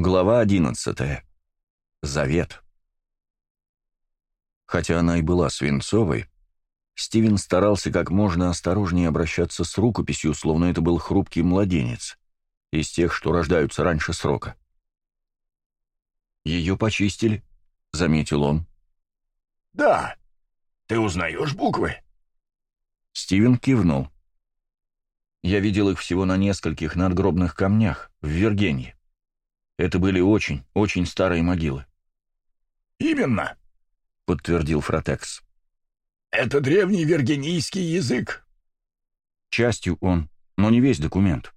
Глава 11. Завет. Хотя она и была свинцовой, Стивен старался как можно осторожнее обращаться с рукописью, словно это был хрупкий младенец, из тех, что рождаются раньше срока. «Ее почистили», — заметил он. «Да. Ты узнаешь буквы?» Стивен кивнул. «Я видел их всего на нескольких надгробных камнях в Виргении. Это были очень, очень старые могилы. «Именно», — подтвердил Фротекс. «Это древний виргинийский язык». Частью он, но не весь документ.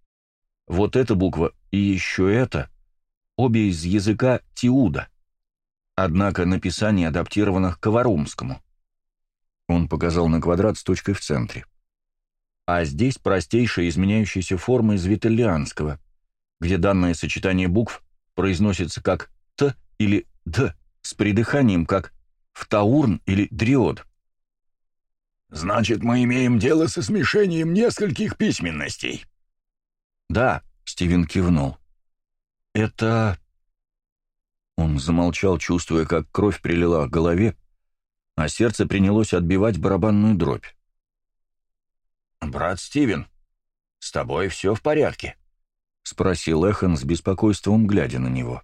Вот эта буква и еще эта, обе из языка Тиуда. Однако написание адаптировано к Коварумскому. Он показал на квадрат с точкой в центре. А здесь простейшая изменяющаяся форма из виталианского, где данное сочетание букв произносится как «т» или «д» с придыханием, как «втаурн» или «дриод». «Значит, мы имеем дело со смешением нескольких письменностей». «Да», — Стивен кивнул. «Это...» Он замолчал, чувствуя, как кровь прилила к голове, а сердце принялось отбивать барабанную дробь. «Брат Стивен, с тобой все в порядке?» — спросил Эхан с беспокойством, глядя на него.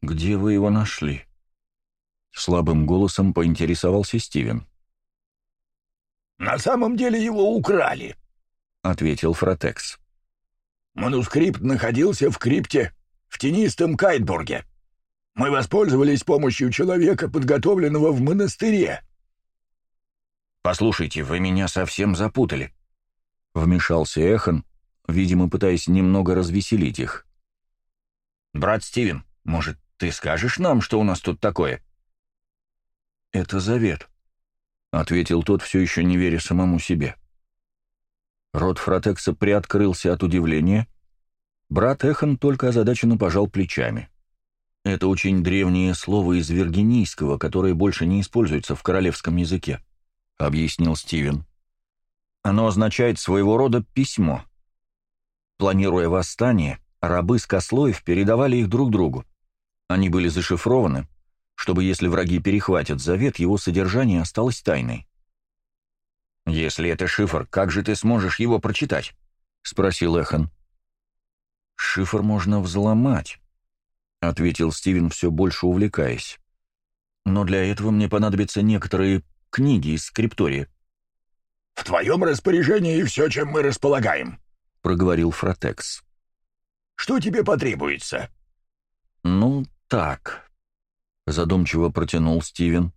«Где вы его нашли?» Слабым голосом поинтересовался Стивен. «На самом деле его украли», — ответил Фротекс. «Манускрипт находился в крипте в тенистом Кайтбурге. Мы воспользовались помощью человека, подготовленного в монастыре». «Послушайте, вы меня совсем запутали», — вмешался Эхан, видимо, пытаясь немного развеселить их. «Брат Стивен, может, ты скажешь нам, что у нас тут такое?» «Это завет», — ответил тот, все еще не веря самому себе. Рот Фротекса приоткрылся от удивления. Брат Эхан только озадаченно пожал плечами. Это очень древнее слово из виргинийского, которое больше не используется в королевском языке, — объяснил Стивен. Оно означает своего рода письмо. Планируя восстание, рабы с Кослоев передавали их друг другу. Они были зашифрованы, чтобы, если враги перехватят завет, его содержание осталось тайной. «Если это шифр, как же ты сможешь его прочитать?» — спросил Эхан. «Шифр можно взломать», — ответил Стивен, все больше увлекаясь. «Но для этого мне понадобятся некоторые книги из скриптории». «В твоем распоряжении и все, чем мы располагаем», — проговорил Фротекс. «Что тебе потребуется?» «Ну, так», — задумчиво протянул Стивен.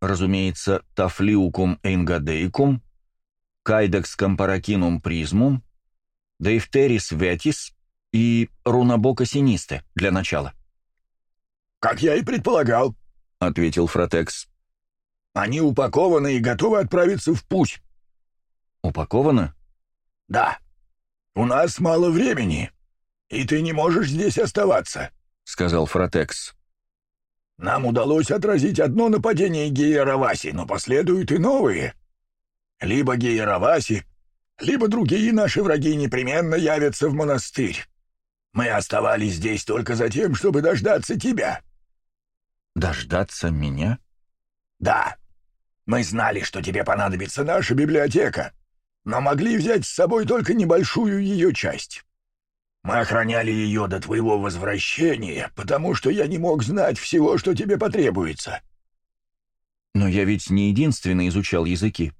«Разумеется, тафлиукум энгадейкум, кайдекс компаракинум призмум, дейфтерис ветис и рунабока синисте для начала». «Как я и предполагал», — ответил Фротекс. «Они упакованы и готовы отправиться в путь». «Упакованы?» «Да», «У нас мало времени, и ты не можешь здесь оставаться», — сказал Фротекс. «Нам удалось отразить одно нападение Гейераваси, но последуют и новые. Либо Гейераваси, либо другие наши враги непременно явятся в монастырь. Мы оставались здесь только за тем, чтобы дождаться тебя». «Дождаться меня?» «Да. Мы знали, что тебе понадобится наша библиотека могли взять с собой только небольшую ее часть. Мы охраняли ее до твоего возвращения, потому что я не мог знать всего, что тебе потребуется. Но я ведь не единственный изучал языки.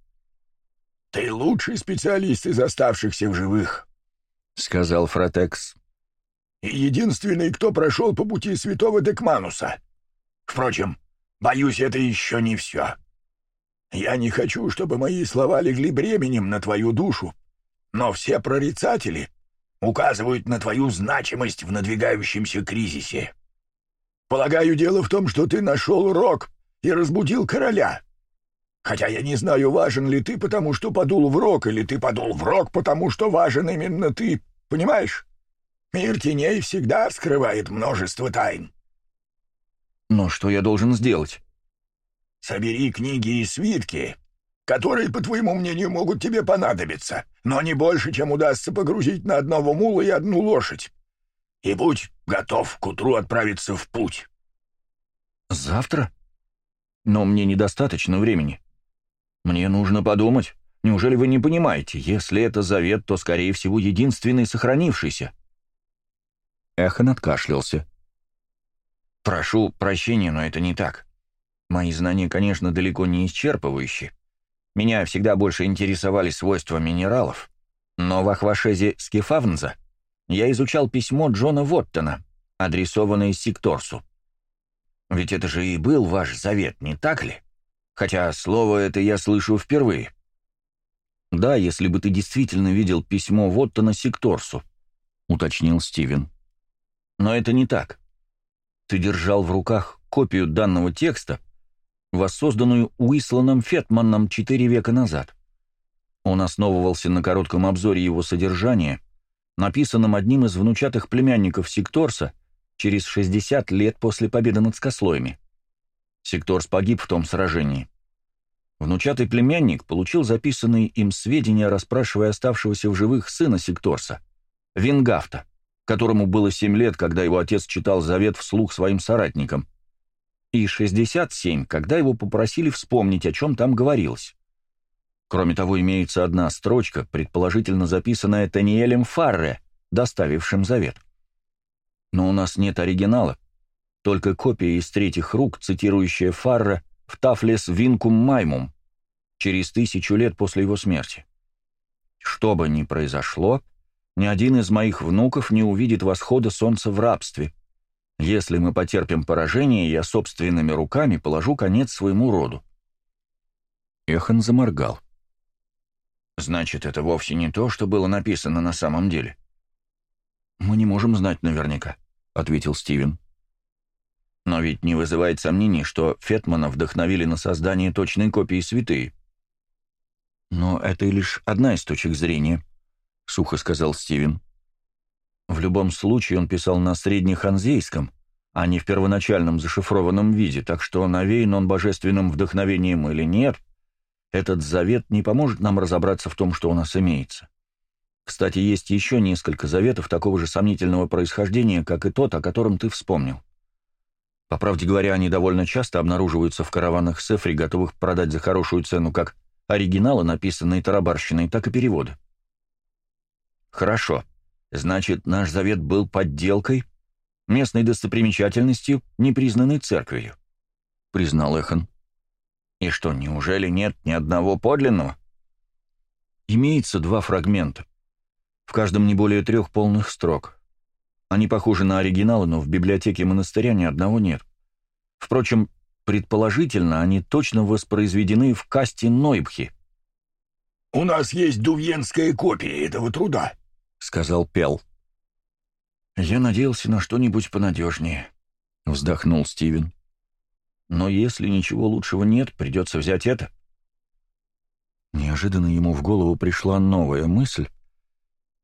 Ты лучший специалист из оставшихся в живых, — сказал Фротекс. И единственный, кто прошел по пути святого Декмануса. Впрочем, боюсь, это еще не все. — я не хочу, чтобы мои слова легли бременем на твою душу, но все прорицатели указывают на твою значимость в надвигающемся кризисе. Полагаю, дело в том, что ты нашел рог и разбудил короля. Хотя я не знаю, важен ли ты, потому что подул в рог, или ты подул в рог, потому что важен именно ты, понимаешь? Мир теней всегда скрывает множество тайн. Но что я должен сделать? Собери книги и свитки, которые, по твоему мнению, могут тебе понадобиться, но не больше, чем удастся погрузить на одного мула и одну лошадь. И будь готов к утру отправиться в путь. Завтра? Но мне недостаточно времени. Мне нужно подумать. Неужели вы не понимаете, если это завет, то, скорее всего, единственный сохранившийся? Эхон откашлялся. Прошу прощения, но это не так. Мои знания, конечно, далеко не исчерпывающие. Меня всегда больше интересовали свойства минералов. Но в Ахвашезе Скифавнза я изучал письмо Джона Воттона, адресованное Сикторсу. Ведь это же и был ваш завет, не так ли? Хотя слово это я слышу впервые. Да, если бы ты действительно видел письмо Воттона Сикторсу, уточнил Стивен. Но это не так. Ты держал в руках копию данного текста, воссозданную Уисланом фетманом четыре века назад. Он основывался на коротком обзоре его содержания, написанном одним из внучатых племянников Секторса через 60 лет после победы над Скослоями. Секторс погиб в том сражении. Внучатый племянник получил записанные им сведения, расспрашивая оставшегося в живых сына Секторса, Вингафта, которому было 7 лет, когда его отец читал завет вслух своим соратникам – и 67, когда его попросили вспомнить, о чем там говорилось. Кроме того, имеется одна строчка, предположительно записанная Таниэлем Фарре, доставившим завет. Но у нас нет оригинала, только копия из третьих рук, цитирующая Фарре в «Тафлес винкум маймум» через тысячу лет после его смерти. Что бы ни произошло, ни один из моих внуков не увидит восхода солнца в рабстве, если мы потерпим поражение, я собственными руками положу конец своему роду». Эхан заморгал. «Значит, это вовсе не то, что было написано на самом деле?» «Мы не можем знать наверняка», — ответил Стивен. «Но ведь не вызывает сомнений, что Фетмана вдохновили на создание точной копии святые». «Но это лишь одна из точек зрения», — сухо сказал Стивен. В любом случае он писал на среднеханзейском, а не в первоначальном зашифрованном виде, так что навеян он божественным вдохновением или нет, этот завет не поможет нам разобраться в том, что у нас имеется. Кстати, есть еще несколько заветов такого же сомнительного происхождения, как и тот, о котором ты вспомнил. По правде говоря, они довольно часто обнаруживаются в караванах сефри, готовых продать за хорошую цену как оригиналы, написанные тарабарщиной, так и переводы. Хорошо. Значит, наш завет был подделкой, местной достопримечательностью, не признанной церковью, — признал Эхан. И что, неужели нет ни одного подлинного? Имеется два фрагмента. В каждом не более трех полных строк. Они похожи на оригиналы, но в библиотеке монастыря ни одного нет. Впрочем, предположительно, они точно воспроизведены в касте Нойбхи. «У нас есть дувьенская копия этого труда», — сказал Пел. «Я надеялся на что-нибудь понадежнее», — вздохнул Стивен. «Но если ничего лучшего нет, придется взять это». Неожиданно ему в голову пришла новая мысль,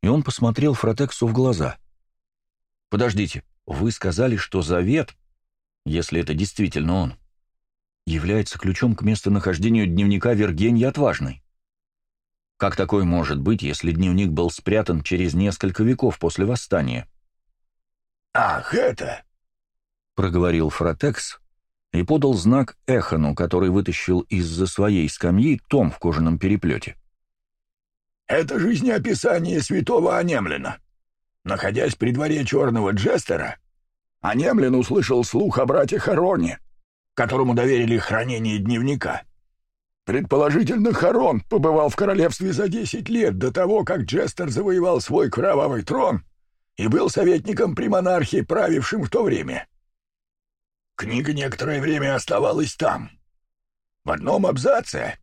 и он посмотрел Фротексу в глаза. «Подождите, вы сказали, что завет, если это действительно он, является ключом к местонахождению дневника Вергении Отважной». Как такое может быть, если дневник был спрятан через несколько веков после восстания? «Ах, это!» — проговорил Фротекс и подал знак Эхану, который вытащил из-за своей скамьи том в кожаном переплете. «Это жизнеописание святого Анемлина. Находясь при дворе черного Джестера, Анемлин услышал слух о брате Хароне, которому доверили хранение дневника. Предположительно, Харон побывал в королевстве за 10 лет до того, как Джестер завоевал свой кровавый трон и был советником при монархе, правившем в то время. Книга некоторое время оставалась там. В одном абзаце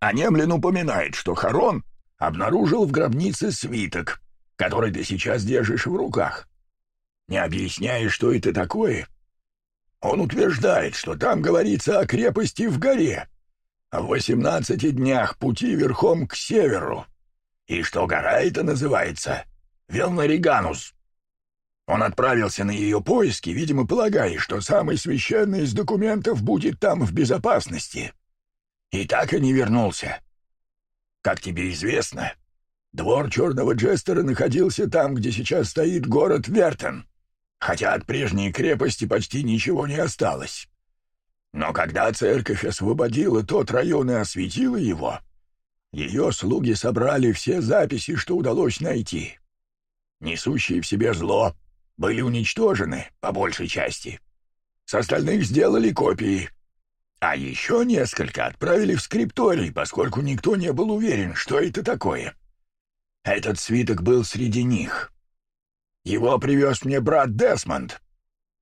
Анемлин упоминает, что Харон обнаружил в гробнице свиток, который ты сейчас держишь в руках. Не объясняя, что это такое, он утверждает, что там говорится о крепости в горе — о восемнадцати днях пути верхом к северу, и что гора эта называется Велнариганус. Он отправился на ее поиски, видимо, полагая, что самый священный из документов будет там в безопасности. И так и не вернулся. Как тебе известно, двор черного Джестера находился там, где сейчас стоит город Вертон, хотя от прежней крепости почти ничего Но когда церковь освободила тот район и осветила его, ее слуги собрали все записи, что что удалось найти. Несущие в в себе зло были уничтожены, по большей части. С остальных сделали копии, а еще несколько отправили поскольку никто не был уверен, это такое. Этот свиток был среди них. Его привез мне брат Десмонд,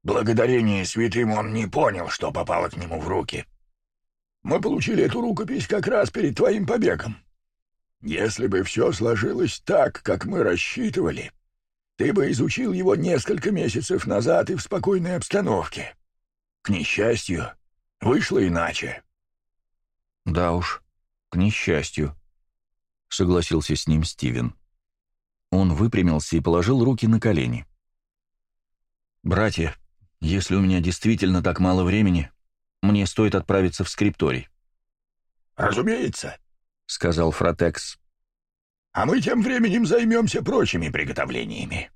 Благодарение святым он не понял, что попало к нему в руки. Мы получили эту рукопись как раз перед твоим побегом. Если бы все сложилось так, как мы рассчитывали, ты бы изучил его несколько месяцев назад и в спокойной обстановке. К несчастью, вышло иначе. Да уж, к несчастью, согласился с ним Стивен. Он выпрямился и положил руки на колени. «Братья, если у меня действительно так мало времени, мне стоит отправиться в скрипторий. «Разумеется», — сказал Фротекс. «А мы тем временем займемся прочими приготовлениями».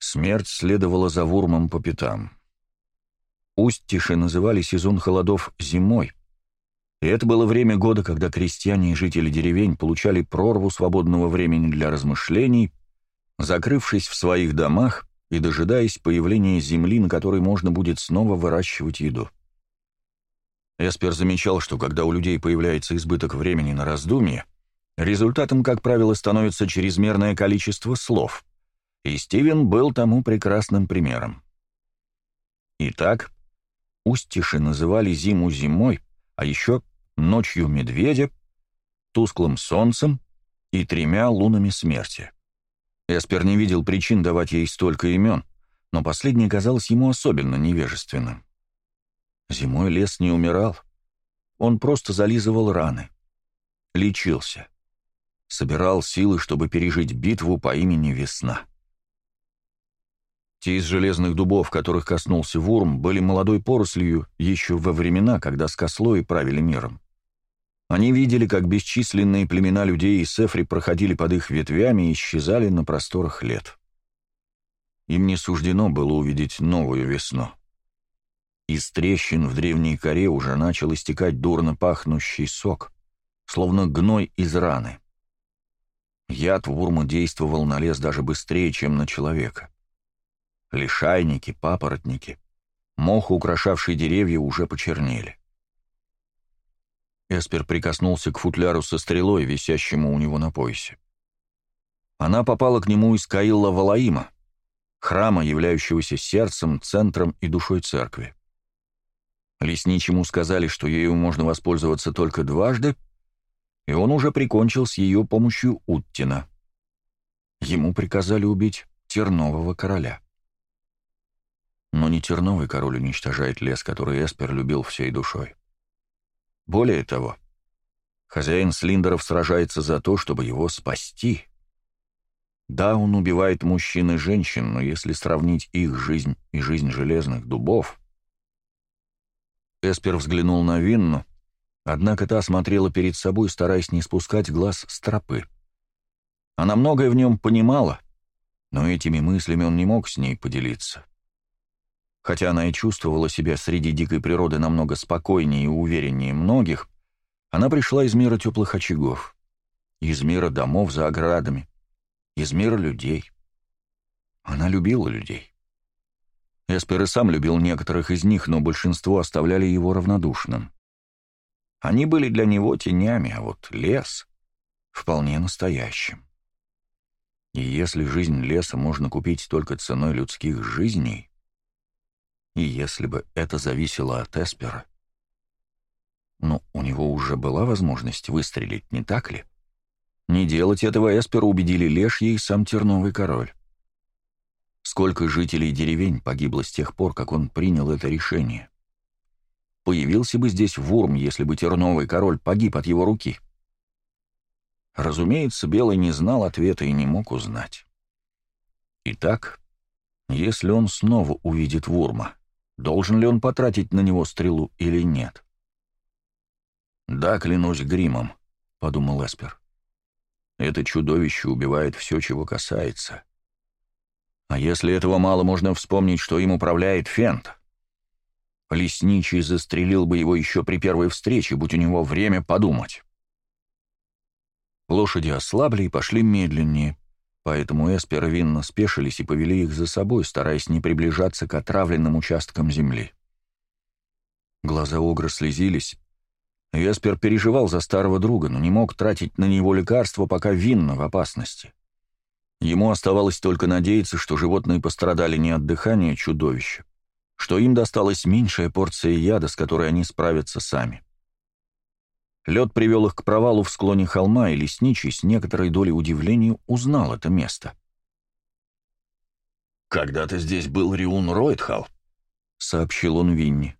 Смерть следовала за Вурмом по пятам. Устиши называли сезон холодов зимой, и это было время года, когда крестьяне и жители деревень получали прорву свободного времени для размышлений, закрывшись в своих домах и дожидаясь появления земли, на которой можно будет снова выращивать еду. Эспер замечал, что когда у людей появляется избыток времени на раздумье, результатом, как правило, становится чрезмерное количество слов, и Стивен был тому прекрасным примером. Итак, Устиши называли зиму зимой, а еще ночью медведя, тусклым солнцем и тремя лунами смерти. Эспер не видел причин давать ей столько имен, но последнее казалось ему особенно невежественным. Зимой лес не умирал. Он просто зализывал раны. Лечился. Собирал силы, чтобы пережить битву по имени Весна. Те из железных дубов, которых коснулся Вурм, были молодой порослью еще во времена, когда скослои правили миром. Они видели, как бесчисленные племена людей и сефри проходили под их ветвями и исчезали на просторах лет. Им не суждено было увидеть новую весну. Из трещин в древней коре уже начал истекать дурно пахнущий сок, словно гной из раны. Яд в Вурма действовал на лес даже быстрее, чем на человека. Лишайники, папоротники, мох, украшавший деревья, уже почернели. Эспер прикоснулся к футляру со стрелой, висящему у него на поясе. Она попала к нему из Каилла Валаима, храма, являющегося сердцем, центром и душой церкви. Лесничему сказали, что ею можно воспользоваться только дважды, и он уже прикончил с ее помощью Уттина. Ему приказали убить тернового короля. Но не терновый король уничтожает лес, который Эспер любил всей душой. Более того, хозяин Слиндеров сражается за то, чтобы его спасти. Да, он убивает мужчин и женщин, но если сравнить их жизнь и жизнь железных дубов... Эспер взглянул на Винну, однако та смотрела перед собой, стараясь не спускать глаз с тропы. Она многое в нем понимала, но этими мыслями он не мог с ней поделиться. Хотя она и чувствовала себя среди дикой природы намного спокойнее и увереннее многих, она пришла из мира теплых очагов, из мира домов за оградами, из мира людей. Она любила людей. Эспер и сам любил некоторых из них, но большинство оставляли его равнодушным. Они были для него тенями, а вот лес — вполне настоящим. И если жизнь леса можно купить только ценой людских жизней, и если бы это зависело от Эспера... Ну, у него уже была возможность выстрелить, не так ли? Не делать этого Эспера убедили Лешья и сам Терновый король. Сколько жителей деревень погибло с тех пор, как он принял это решение? Появился бы здесь Вурм, если бы Терновый король погиб от его руки. Разумеется, Белый не знал ответа и не мог узнать. Итак, если он снова увидит Вурма — должен ли он потратить на него стрелу или нет. «Да, клянусь гримом», — подумал Эспер. «Это чудовище убивает все, чего касается. А если этого мало, можно вспомнить, что им управляет Фент. Лесничий застрелил бы его еще при первой встрече, будь у него время подумать». Лошади ослабли и пошли медленнее, поэтому Эспер и Винна спешились и повели их за собой, стараясь не приближаться к отравленным участкам земли. Глаза Огра слезились. Эспер переживал за старого друга, но не мог тратить на него лекарства, пока Винна в опасности. Ему оставалось только надеяться, что животные пострадали не от дыхания чудовища, что им досталась меньшая порция яда, с которой они справятся сами. — Лед привел их к провалу в склоне холма, и лесничий с некоторой долей удивления узнал это место. «Когда-то здесь был Риун Ройтхал», — сообщил он Винни.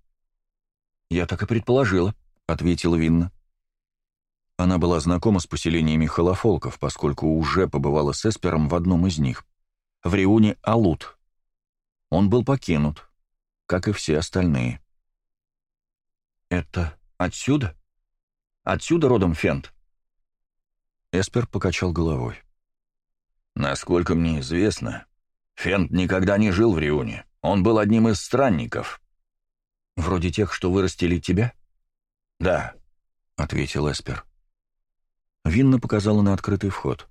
«Я так и предположила», — ответила Винна. Она была знакома с поселениями холофолков, поскольку уже побывала с Эспером в одном из них, в Риуне Алут. Он был покинут, как и все остальные. «Это отсюда?» Отсюда родом Фент?» Эспер покачал головой. «Насколько мне известно, Фент никогда не жил в Риуне. Он был одним из странников». «Вроде тех, что вырастили тебя?» «Да», — ответил Эспер. Винна показала на открытый вход.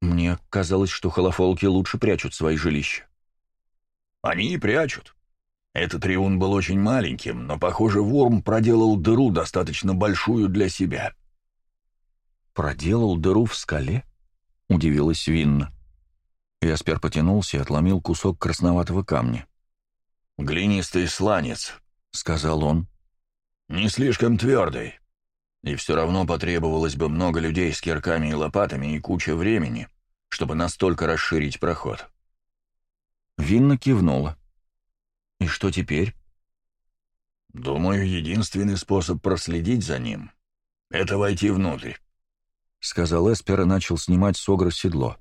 «Мне казалось, что холофолки лучше прячут свои жилища». «Они и прячут. Этот реун был очень маленьким, но, похоже, Ворм проделал дыру достаточно большую для себя. «Проделал дыру в скале?» — удивилась Винна. Яспер потянулся и отломил кусок красноватого камня. «Глинистый сланец», — сказал он. «Не слишком твердый, и все равно потребовалось бы много людей с кирками и лопатами и куча времени, чтобы настолько расширить проход». Винна кивнула. «И что теперь?» «Думаю, единственный способ проследить за ним — это войти внутрь», — сказал Эспер и начал снимать с огра седло.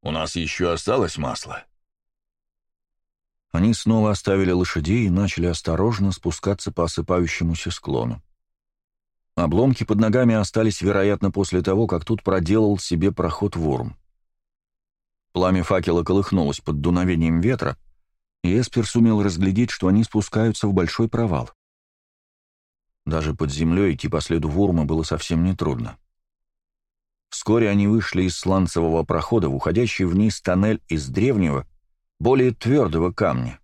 «У нас еще осталось масло?» Они снова оставили лошадей и начали осторожно спускаться по осыпающемуся склону. Обломки под ногами остались, вероятно, после того, как тут проделал себе проход ворм. Пламя факела колыхнулось под дуновением ветра, и Эспер сумел разглядеть, что они спускаются в большой провал. Даже под землей идти по следу Вурма было совсем нетрудно. Вскоре они вышли из сланцевого прохода в уходящий вниз тоннель из древнего, более твердого камня.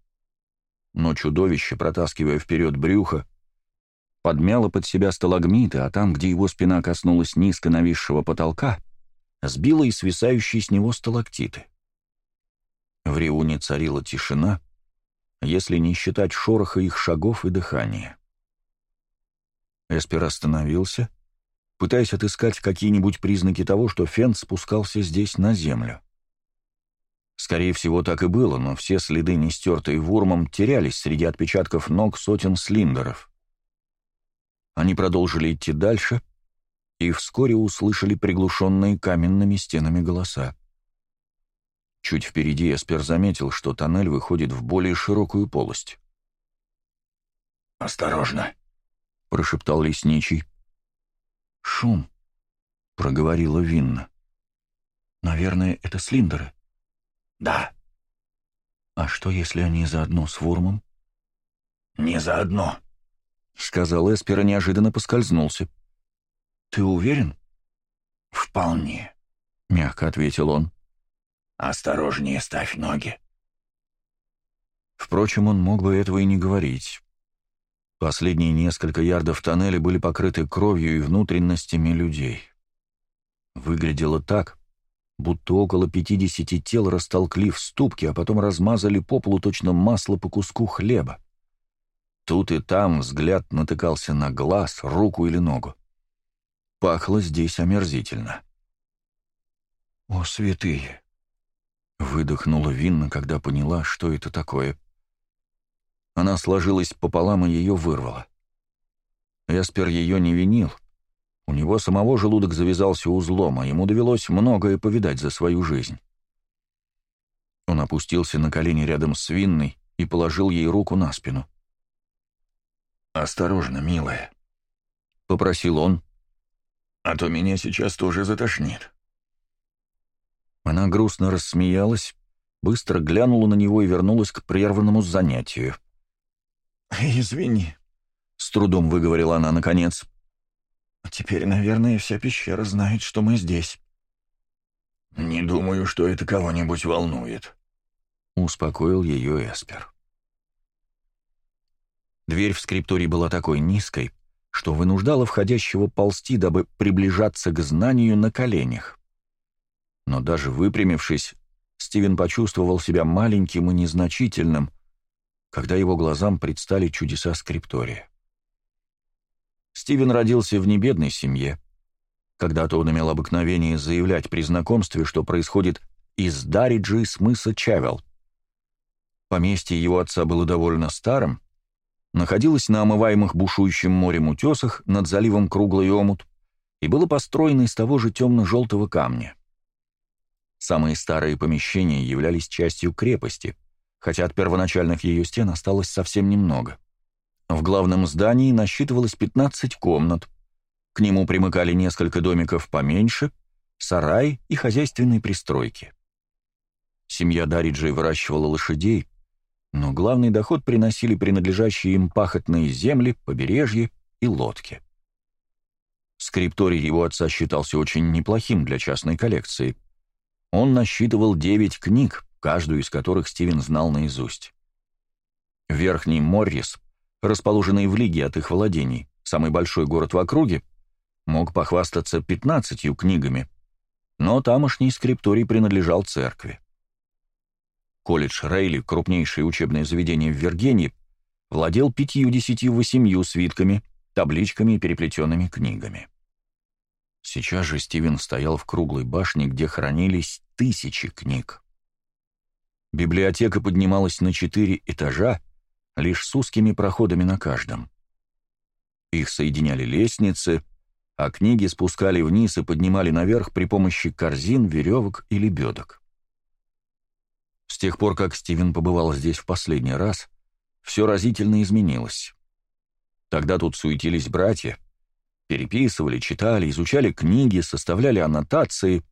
Но чудовище, протаскивая вперед брюхо, подмяло под себя сталагмиты, а там, где его спина коснулась низко нависшего потолка, сбило и свисающие с него сталактиты. В Риуне царила тишина — если не считать шороха их шагов и дыхания. Эспер остановился, пытаясь отыскать какие-нибудь признаки того, что Фент спускался здесь на землю. Скорее всего, так и было, но все следы, не стертые вурмом, терялись среди отпечатков ног сотен слиндеров. Они продолжили идти дальше и вскоре услышали приглушенные каменными стенами голоса. Чуть впереди Эспер заметил, что тоннель выходит в более широкую полость. «Осторожно!» — прошептал лесничий. «Шум!» — проговорила Винна. «Наверное, это слиндеры?» «Да». «А что, если они заодно с Вурмом?» «Не заодно», — сказал Эспер и неожиданно поскользнулся. «Ты уверен?» «Вполне», — мягко ответил он. «Осторожнее ставь ноги». Впрочем, он мог бы этого и не говорить. Последние несколько ярдов тоннеля были покрыты кровью и внутренностями людей. Выглядело так, будто около 50 тел растолкли в ступке, а потом размазали по полу точно масло по куску хлеба. Тут и там взгляд натыкался на глаз, руку или ногу. Пахло здесь омерзительно. «О, святые!» Выдохнула Винна, когда поняла, что это такое. Она сложилась пополам и ее вырвала. Эспер ее не винил. У него самого желудок завязался узлом, а ему довелось многое повидать за свою жизнь. Он опустился на колени рядом с Винной и положил ей руку на спину. «Осторожно, милая», — попросил он. «А то меня сейчас тоже затошнит». Она грустно рассмеялась, быстро глянула на него и вернулась к прерванному занятию. «Извини», — с трудом выговорила она наконец. «Теперь, наверное, вся пещера знает, что мы здесь». «Не думаю, что это кого-нибудь волнует», — успокоил ее Эспер. Дверь в скриптории была такой низкой, что вынуждала входящего ползти, дабы приближаться к знанию на коленях. Но даже выпрямившись, Стивен почувствовал себя маленьким и незначительным, когда его глазам предстали чудеса скриптория. Стивен родился в небедной семье. Когда-то он имел обыкновение заявлять при знакомстве, что происходит из Дариджи с мыса Чавел. Поместье его отца было довольно старым, находилось на омываемых бушующим морем утесах над заливом Круглый омут и было построено из того же темно-желтого камня. Самые старые помещения являлись частью крепости, хотя от первоначальных ее стен осталось совсем немного. В главном здании насчитывалось 15 комнат. К нему примыкали несколько домиков поменьше, сарай и хозяйственные пристройки. Семья Дариджей выращивала лошадей, но главный доход приносили принадлежащие им пахотные земли, побережье и лодки. Скрипторий его отца считался очень неплохим для частной коллекции – он насчитывал девять книг, каждую из которых Стивен знал наизусть. Верхний Моррис, расположенный в лиге от их владений, самый большой город в округе, мог похвастаться пятнадцатью книгами, но тамошний скрипторий принадлежал церкви. Колледж Рейли, крупнейшее учебное заведение в Виргении, владел пятью-десятью-восемью свитками, табличками и переплетенными книгами. Сейчас же Стивен стоял в круглой башне, где хранились тысячи книг. Библиотека поднималась на четыре этажа, лишь с узкими проходами на каждом. Их соединяли лестницы, а книги спускали вниз и поднимали наверх при помощи корзин, веревок или бедок. С тех пор, как Стивен побывал здесь в последний раз, все разительно изменилось. Тогда тут суетились братья — Переписывали, читали, изучали книги, составляли аннотации.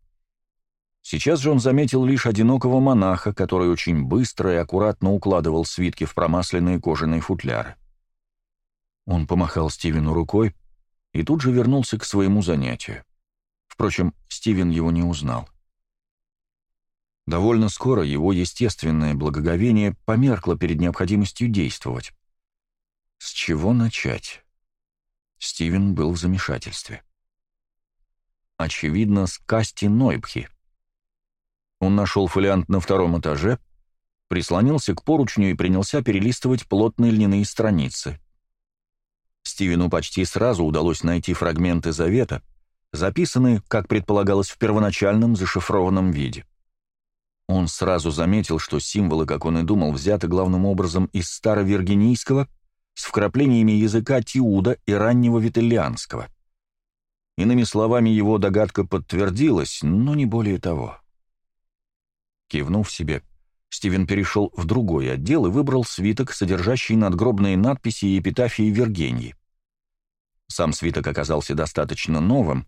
Сейчас же он заметил лишь одинокого монаха, который очень быстро и аккуратно укладывал свитки в промасленные кожаные футляры. Он помахал Стивену рукой и тут же вернулся к своему занятию. Впрочем, Стивен его не узнал. Довольно скоро его естественное благоговение померкло перед необходимостью действовать. С чего начать? Стивен был в замешательстве. Очевидно, с Касти Нойбхи. Он нашел фолиант на втором этаже, прислонился к поручню и принялся перелистывать плотные льняные страницы. Стивену почти сразу удалось найти фрагменты завета, записанные, как предполагалось, в первоначальном зашифрованном виде. Он сразу заметил, что символы, как он и думал, взяты главным образом из старовиргинийского с вкраплениями языка Тиуда и раннего Вителлианского. Иными словами, его догадка подтвердилась, но не более того. Кивнув себе, Стивен перешел в другой отдел и выбрал свиток, содержащий надгробные надписи и эпитафии Вергении. Сам свиток оказался достаточно новым,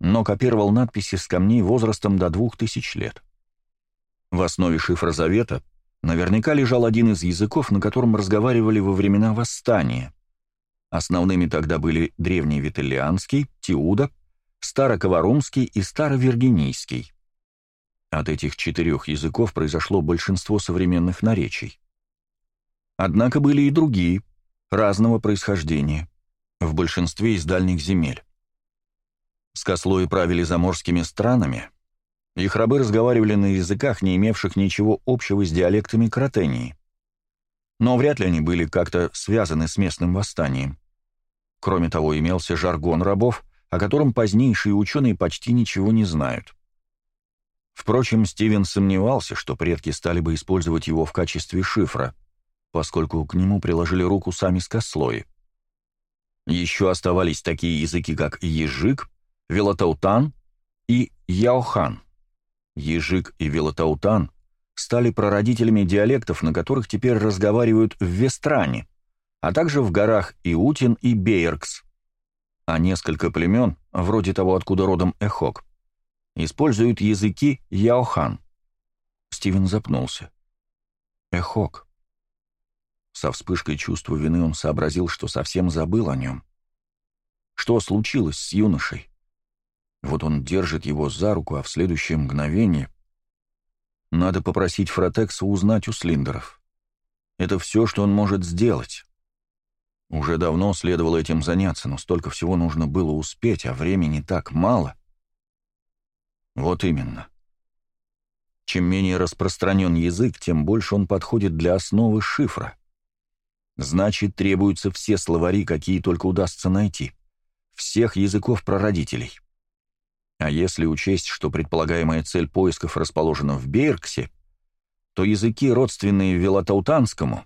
но копировал надписи с камней возрастом до двух тысяч лет. В основе шифра завета наверняка лежал один из языков, на котором разговаривали во времена восстания. Основными тогда были древний виталианский, тиуда, староковорумский и старовиргинийский. От этих четырех языков произошло большинство современных наречий. Однако были и другие, разного происхождения, в большинстве из дальних земель. Скослои правили заморскими странами – их рабы разговаривали на языках, не имевших ничего общего с диалектами Кротении. Но вряд ли они были как-то связаны с местным восстанием. Кроме того, имелся жаргон рабов, о котором позднейшие ученые почти ничего не знают. Впрочем, Стивен сомневался, что предки стали бы использовать его в качестве шифра, поскольку к нему приложили руку сами скослои. Еще оставались такие языки, как ежик, велотаутан и яохан. Ежик и Велотаутан стали прародителями диалектов, на которых теперь разговаривают в Вестране, а также в горах Иутин и Бейеркс. А несколько племен, вроде того, откуда родом Эхок, используют языки Яохан. Стивен запнулся. Эхок. Со вспышкой чувства вины он сообразил, что совсем забыл о нем. Что случилось с юношей? Вот он держит его за руку, а в следующее мгновение... Надо попросить Фротекса узнать у Слиндеров. Это все, что он может сделать. Уже давно следовало этим заняться, но столько всего нужно было успеть, а времени так мало. Вот именно. Чем менее распространен язык, тем больше он подходит для основы шифра. Значит, требуются все словари, какие только удастся найти. Всех языков прародителей. А если учесть, что предполагаемая цель поисков расположена в Бейрксе, то языки, родственные велотаутанскому,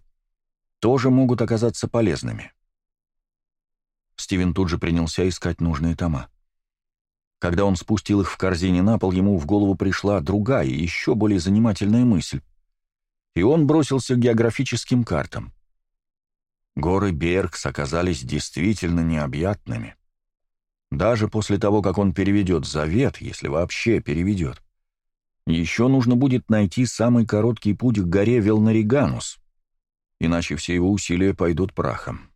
тоже могут оказаться полезными. Стивен тут же принялся искать нужные тома. Когда он спустил их в корзине на пол, ему в голову пришла другая, еще более занимательная мысль. И он бросился к географическим картам. Горы Беркс оказались действительно необъятными. Даже после того, как он переведет завет, если вообще переведет, еще нужно будет найти самый короткий путь к горе Велнариганус, иначе все его усилия пойдут прахом.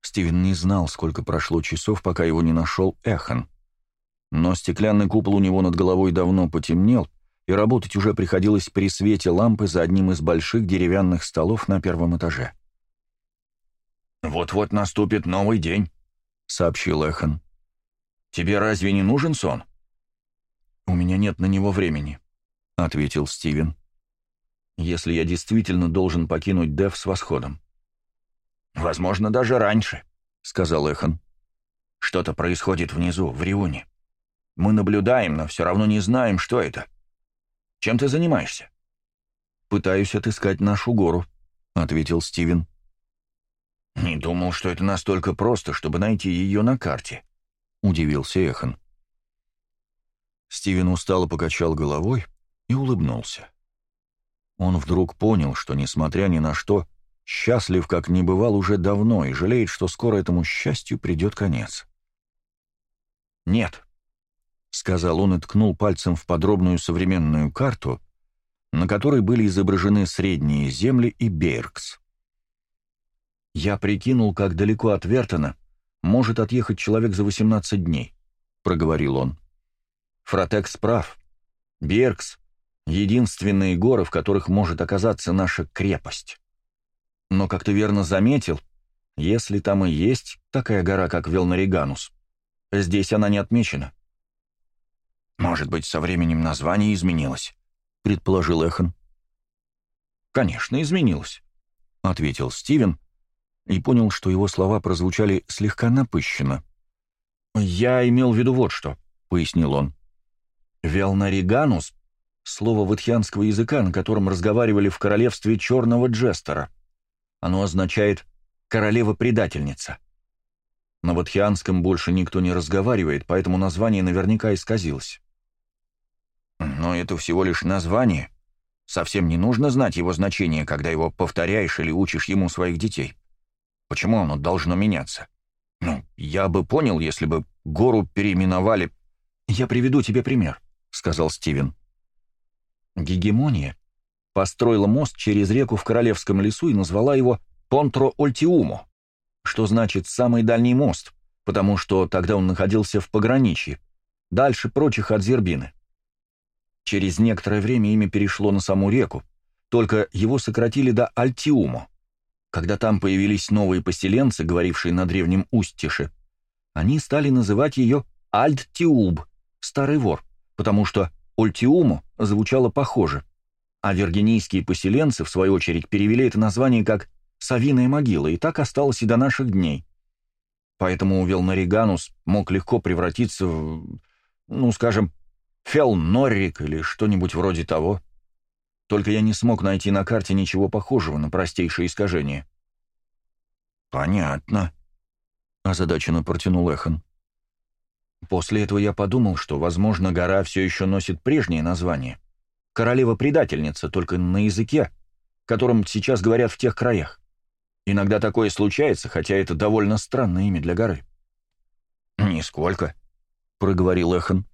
Стивен не знал, сколько прошло часов, пока его не нашел Эхан. Но стеклянный купол у него над головой давно потемнел, и работать уже приходилось при свете лампы за одним из больших деревянных столов на первом этаже. «Вот-вот наступит новый день», — сообщил Эхан. «Тебе разве не нужен сон?» «У меня нет на него времени», — ответил Стивен. «Если я действительно должен покинуть Дев с восходом». «Возможно, даже раньше», — сказал Эхан. «Что-то происходит внизу, в Риуне. Мы наблюдаем, но все равно не знаем, что это. Чем ты занимаешься?» «Пытаюсь отыскать нашу гору», — ответил Стивен. «Не думал, что это настолько просто, чтобы найти ее на карте», — удивился Эхан. Стивен устало покачал головой и улыбнулся. Он вдруг понял, что, несмотря ни на что, счастлив, как не бывал уже давно, и жалеет, что скоро этому счастью придет конец. «Нет», — сказал он и ткнул пальцем в подробную современную карту, на которой были изображены средние земли и Бейркс. Я прикинул, как далеко от Вертона может отъехать человек за 18 дней, проговорил он. Фротекс прав. Беркс — единственные горы, в которых может оказаться наша крепость. Но, как ты верно заметил, если там и есть такая гора, как Велнариганус, здесь она не отмечена. «Может быть, со временем название изменилось», — предположил Эхан. «Конечно, изменилось», — ответил Стивен, и понял, что его слова прозвучали слегка напыщенно. «Я имел в виду вот что», — пояснил он. «Велнариганус — слово ватхианского языка, на котором разговаривали в королевстве черного джестера. Оно означает «королева-предательница». На ватхианском больше никто не разговаривает, поэтому название наверняка исказилось. Но это всего лишь название. Совсем не нужно знать его значение, когда его повторяешь или учишь ему своих детей. Почему оно должно меняться? Ну, я бы понял, если бы гору переименовали... «Я приведу тебе пример», — сказал Стивен. Гегемония построила мост через реку в Королевском лесу и назвала его Понтро-Ольтиумо, что значит «самый дальний мост», потому что тогда он находился в пограничье, дальше прочих от Зербины. Через некоторое время имя перешло на саму реку, только его сократили до Альтиумо. Когда там появились новые поселенцы, говорившие на древнем Устише, они стали называть ее Альттиуб, старый вор, потому что Ольтиуму звучало похоже, а виргинийские поселенцы, в свою очередь, перевели это название как «Совиная могила», и так осталось и до наших дней. Поэтому Велнариганус мог легко превратиться в, ну, скажем, Фелноррик или что-нибудь вроде того. Только я не смог найти на карте ничего похожего на простейшее искажение. «Понятно», — озадаченно протянул Эхан. После этого я подумал, что, возможно, гора все еще носит прежнее название. Королева-предательница, только на языке, которым сейчас говорят в тех краях. Иногда такое случается, хотя это довольно странное имя для горы. «Нисколько», — проговорил Эхан.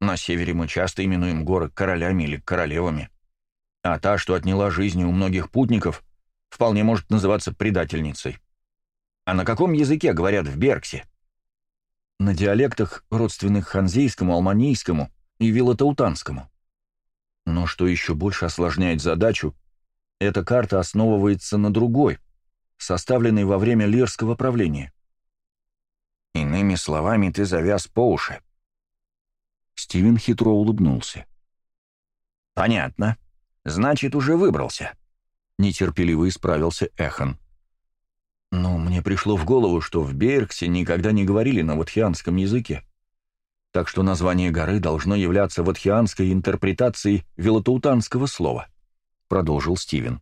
«На севере мы часто именуем горы королями или королевами а та, что отняла жизни у многих путников, вполне может называться предательницей. А на каком языке говорят в Берксе? На диалектах, родственных ханзейскому, алманийскому и вилотаутанскому. Но что еще больше осложняет задачу, эта карта основывается на другой, составленной во время лирского правления. «Иными словами, ты завяз по уши». Стивен хитро улыбнулся. «Понятно», Значит, уже выбрался. Нетерпеливо исправился Эхан. Но мне пришло в голову, что в Бейрксе никогда не говорили на ватхианском языке. Так что название горы должно являться ватхианской интерпретацией велотаутанского слова, продолжил Стивен.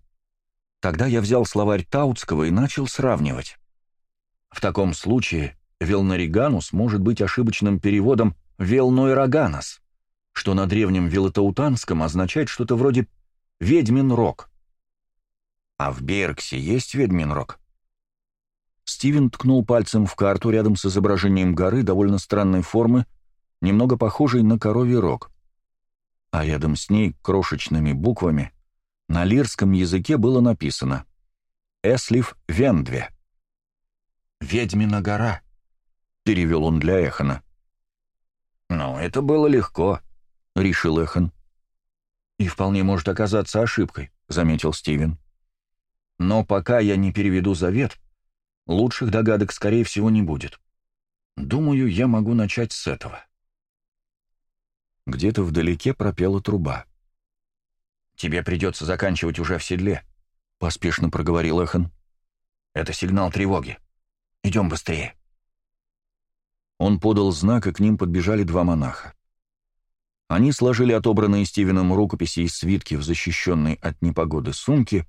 Тогда я взял словарь Таутского и начал сравнивать. В таком случае Велнариганус может быть ошибочным переводом Велнойраганас, что на древнем велотаутанском означает что-то вроде «Ведьмин рог». «А в Берксе есть ведьмин рог?» Стивен ткнул пальцем в карту рядом с изображением горы довольно странной формы, немного похожей на коровий рог. А рядом с ней крошечными буквами на лирском языке было написано «Эслив Вендве». «Ведьмина гора», — перевел он для Эхана. «Ну, это было легко», — решил Эхан. «И вполне может оказаться ошибкой», — заметил Стивен. «Но пока я не переведу завет, лучших догадок, скорее всего, не будет. Думаю, я могу начать с этого». Где-то вдалеке пропела труба. «Тебе придется заканчивать уже в седле», — поспешно проговорил Эхан. «Это сигнал тревоги. Идем быстрее». Он подал знак, и к ним подбежали два монаха. Они сложили отобранные Стивеном рукописи и свитки в защищенной от непогоды сумки,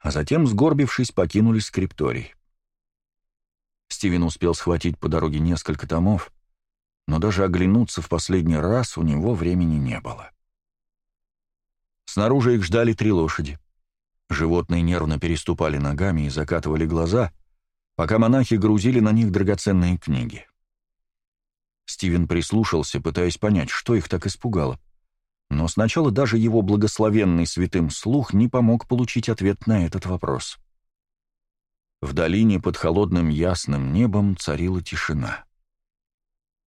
а затем, сгорбившись, покинули скрипторий. Стивен успел схватить по дороге несколько томов, но даже оглянуться в последний раз у него времени не было. Снаружи их ждали три лошади. Животные нервно переступали ногами и закатывали глаза, пока монахи грузили на них драгоценные книги. Стивен прислушался, пытаясь понять, что их так испугало. Но сначала даже его благословенный святым слух не помог получить ответ на этот вопрос. В долине под холодным ясным небом царила тишина.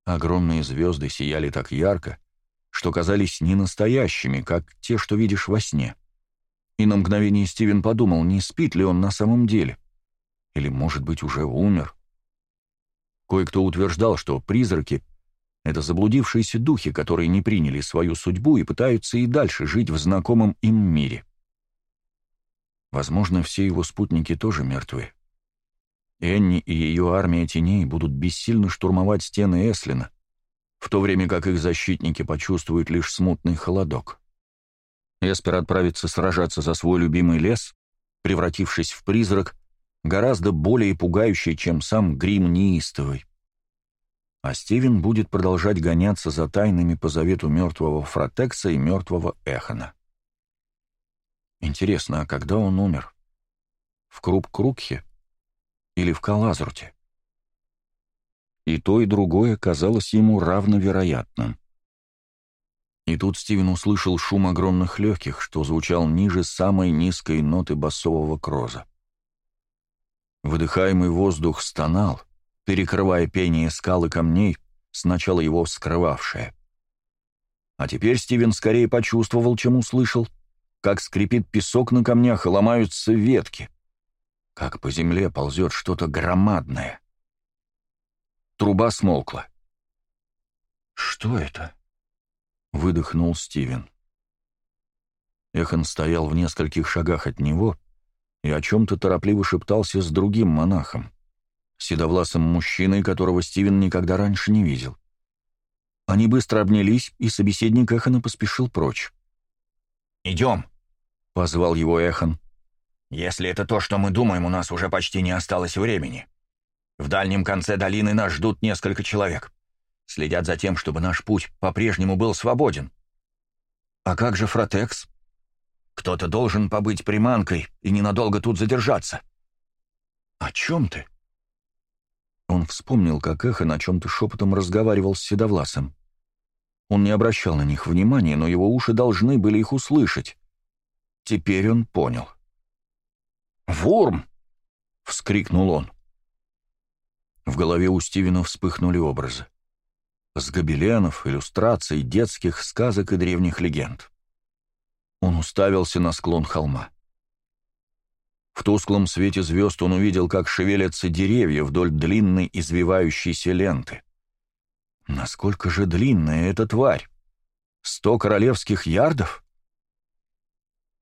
Огромные звезды сияли так ярко, что казались ненастоящими, как те, что видишь во сне. И на мгновение Стивен подумал, не спит ли он на самом деле. Или, может быть, уже умер. Кое-кто утверждал, что призраки — это заблудившиеся духи, которые не приняли свою судьбу и пытаются и дальше жить в знакомом им мире. Возможно, все его спутники тоже мертвы. Энни и ее армия теней будут бессильно штурмовать стены Эслина, в то время как их защитники почувствуют лишь смутный холодок. Эспер отправится сражаться за свой любимый лес, превратившись в призрак, гораздо более пугающее, чем сам грим неистовый. А Стивен будет продолжать гоняться за тайнами по завету мертвого Фротекса и мертвого Эхона. Интересно, а когда он умер? В Круп-Крукхе или в Калазруте? И то, и другое казалось ему равновероятным. И тут Стивен услышал шум огромных легких, что звучал ниже самой низкой ноты басового кроза. Выдыхаемый воздух стонал, перекрывая пение скал и камней, сначала его вскрывавшее. А теперь Стивен скорее почувствовал, чем услышал, как скрипит песок на камнях и ломаются ветки, как по земле ползет что-то громадное. Труба смолкла. «Что это?» — выдохнул Стивен. Эхан стоял в нескольких шагах от него — и о чем-то торопливо шептался с другим монахом, седовласым мужчиной, которого Стивен никогда раньше не видел. Они быстро обнялись, и собеседник Эхана поспешил прочь. «Идем», — позвал его Эхан. «Если это то, что мы думаем, у нас уже почти не осталось времени. В дальнем конце долины нас ждут несколько человек. Следят за тем, чтобы наш путь по-прежнему был свободен». «А как же Фротекс?» Кто-то должен побыть приманкой и ненадолго тут задержаться. О чем ты? Он вспомнил, как эхо на чем-то шепотом разговаривал с Седовласом. Он не обращал на них внимания, но его уши должны были их услышать. Теперь он понял. «Вурм!» — вскрикнул он. В голове у Стивена вспыхнули образы. С гобеленов, иллюстраций, детских сказок и древних легенд. Он уставился на склон холма. В тусклом свете звезд он увидел, как шевелятся деревья вдоль длинной извивающейся ленты. Насколько же длинная эта тварь? Сто королевских ярдов?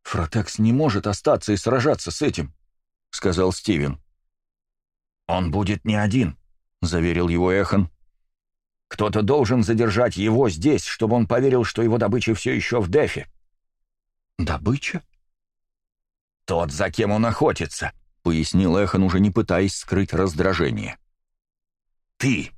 «Фротекс не может остаться и сражаться с этим», — сказал Стивен. «Он будет не один», — заверил его Эхан. «Кто-то должен задержать его здесь, чтобы он поверил, что его добыча все еще в Дефе. «Добыча?» «Тот, за кем он охотится», — пояснил Эхан, уже не пытаясь скрыть раздражение. «Ты!»